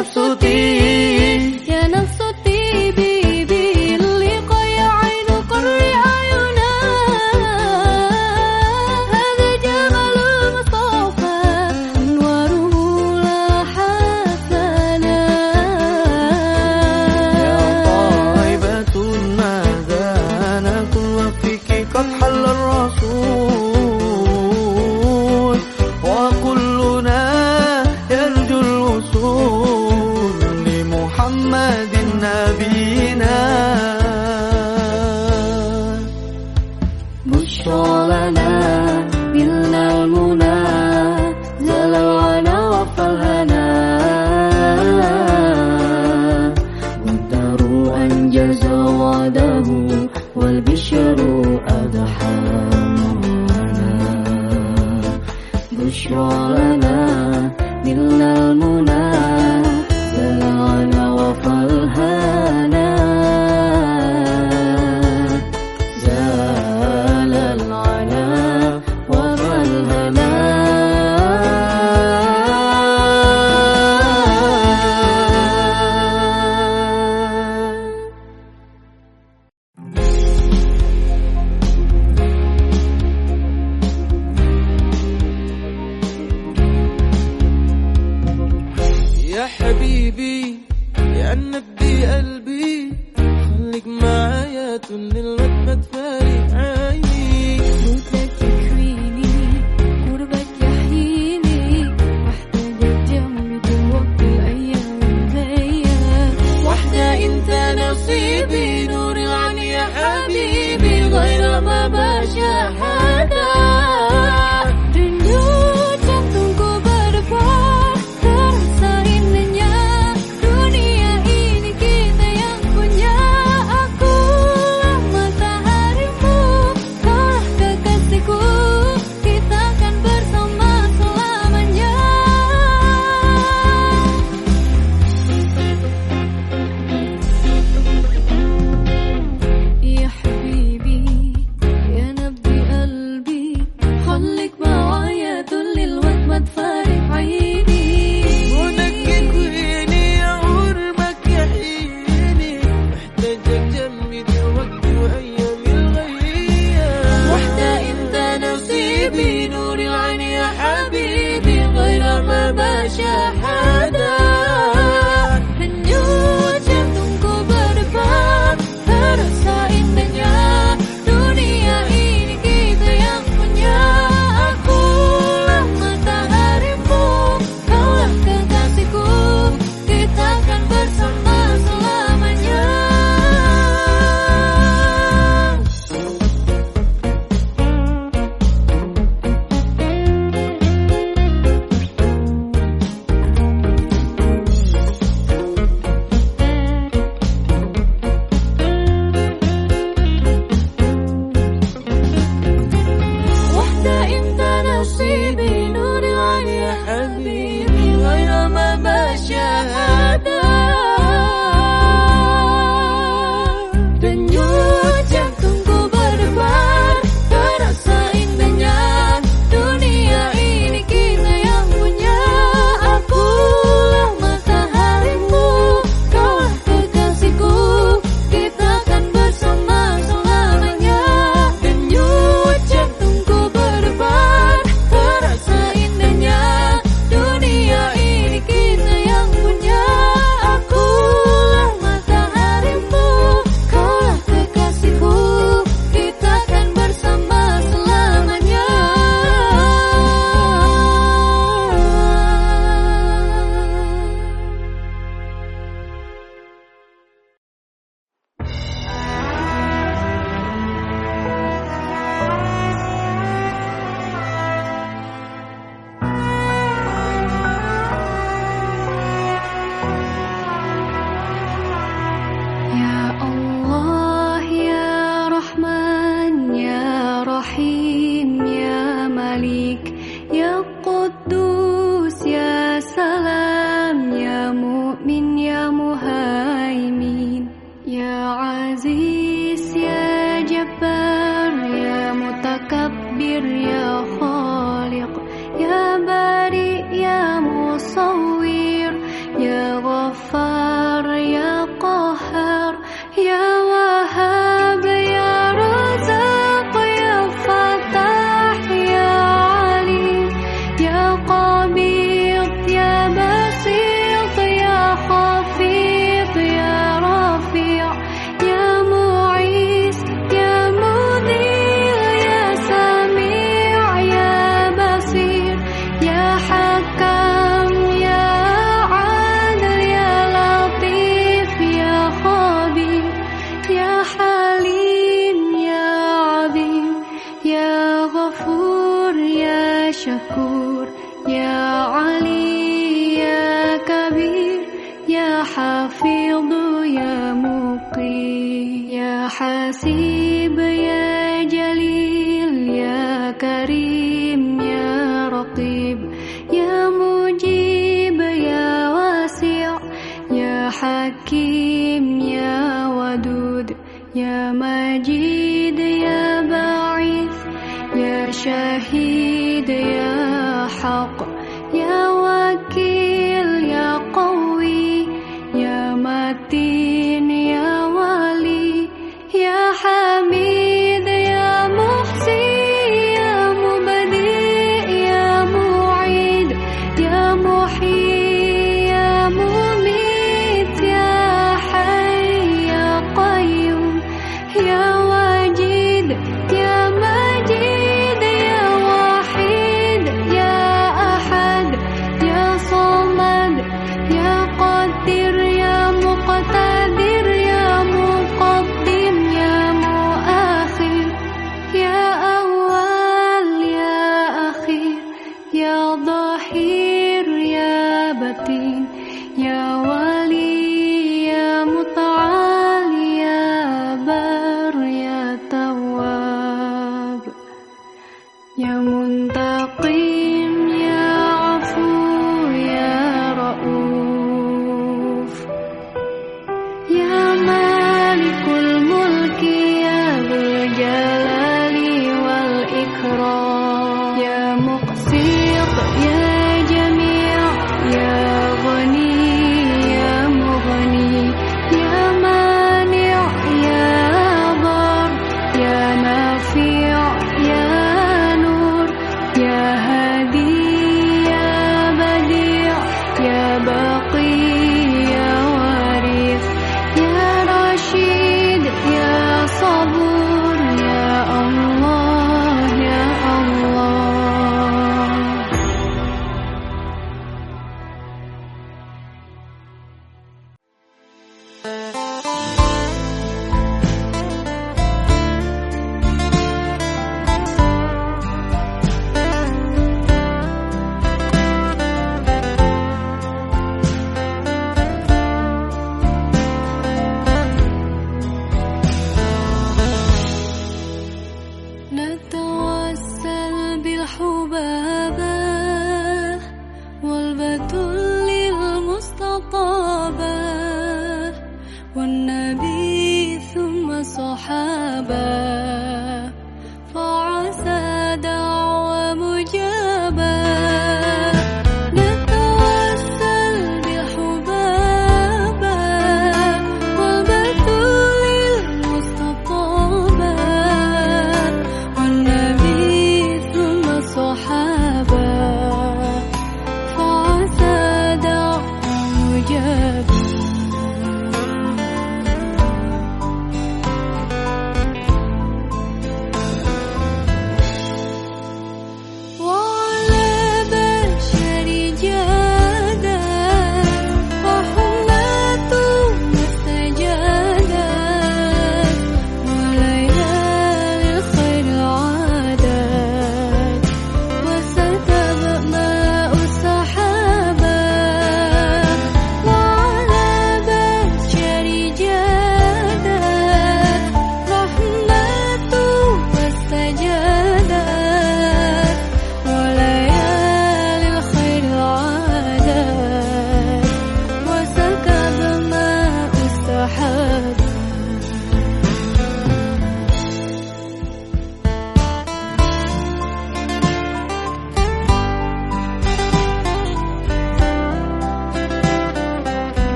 nafsu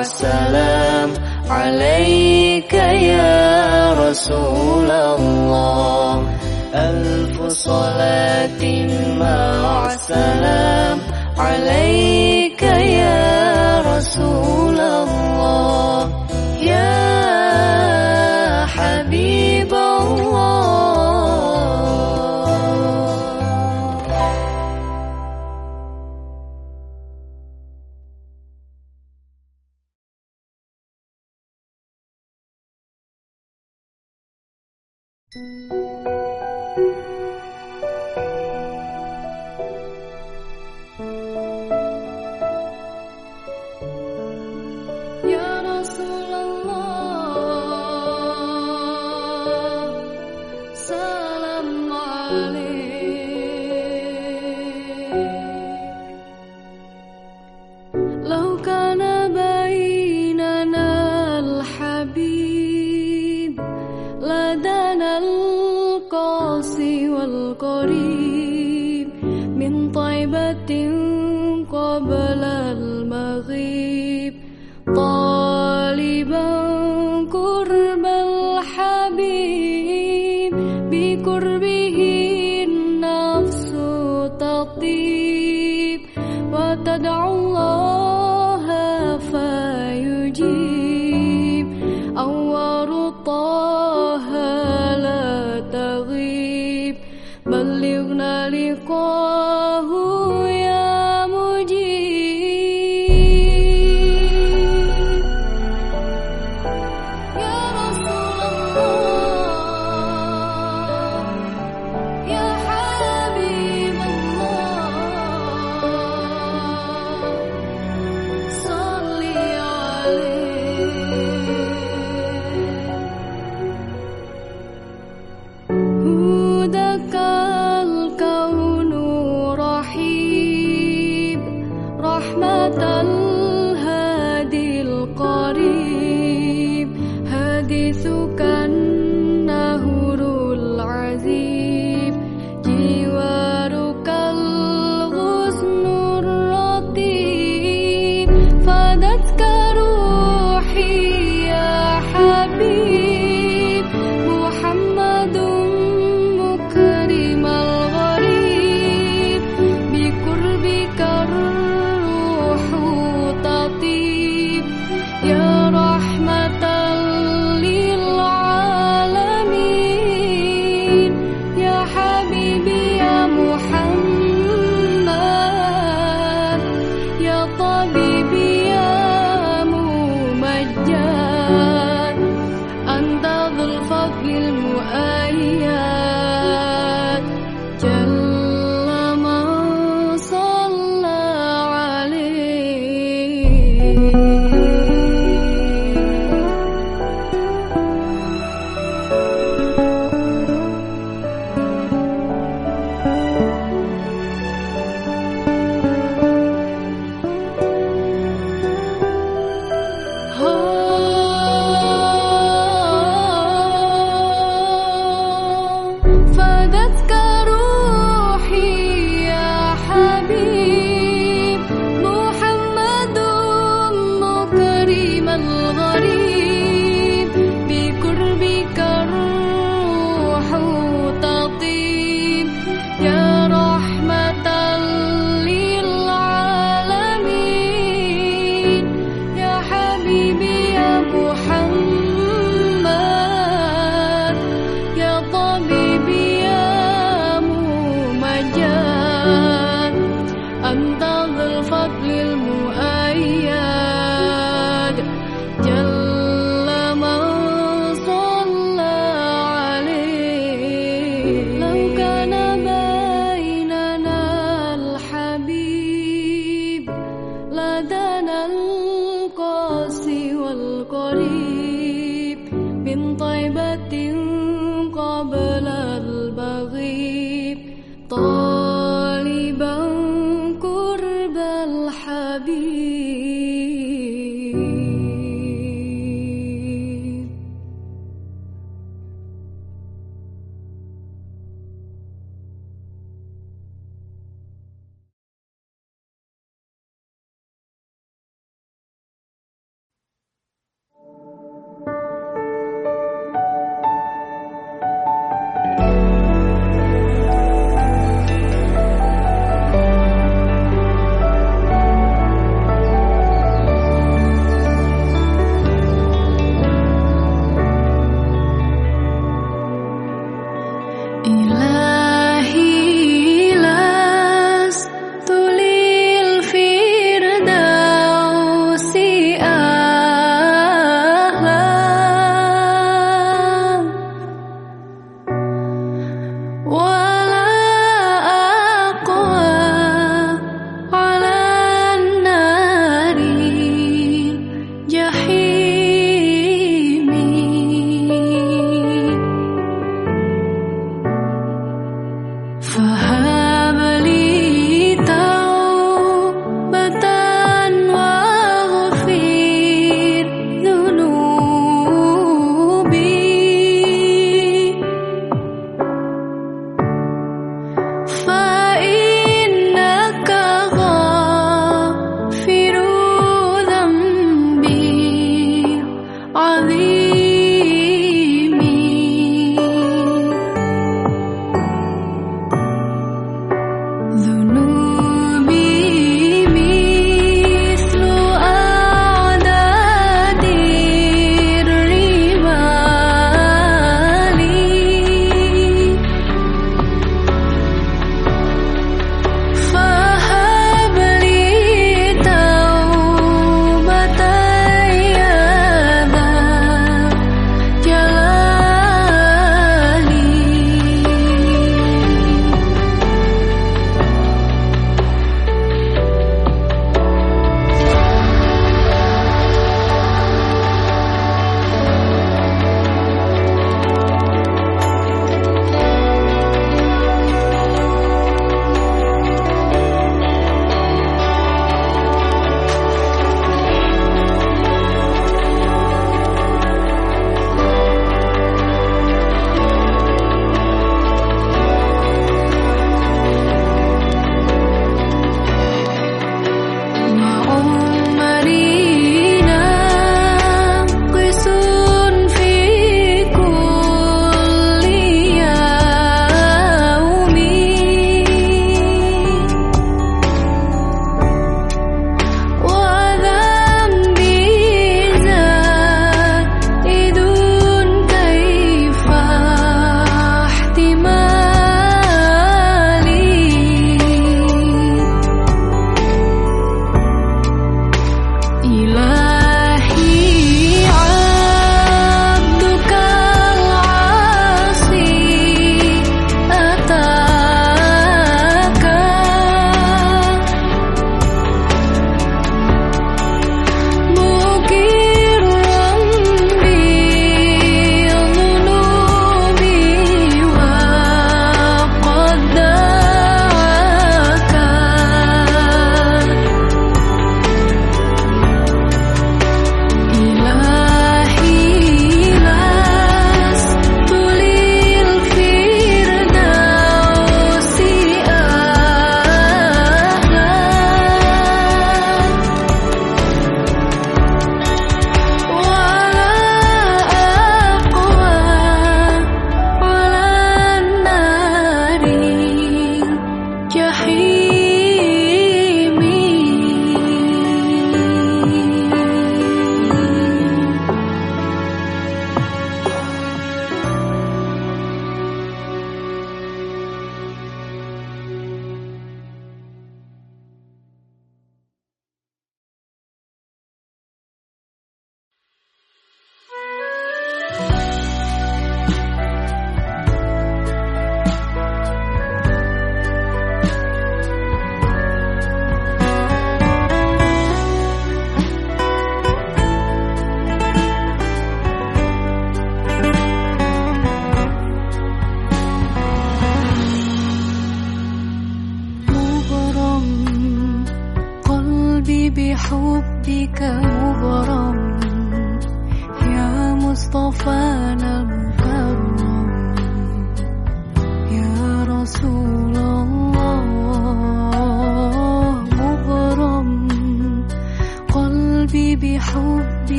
السلام عليك يا رسول الله. ألف صلاة مع السلام عليك يا رسول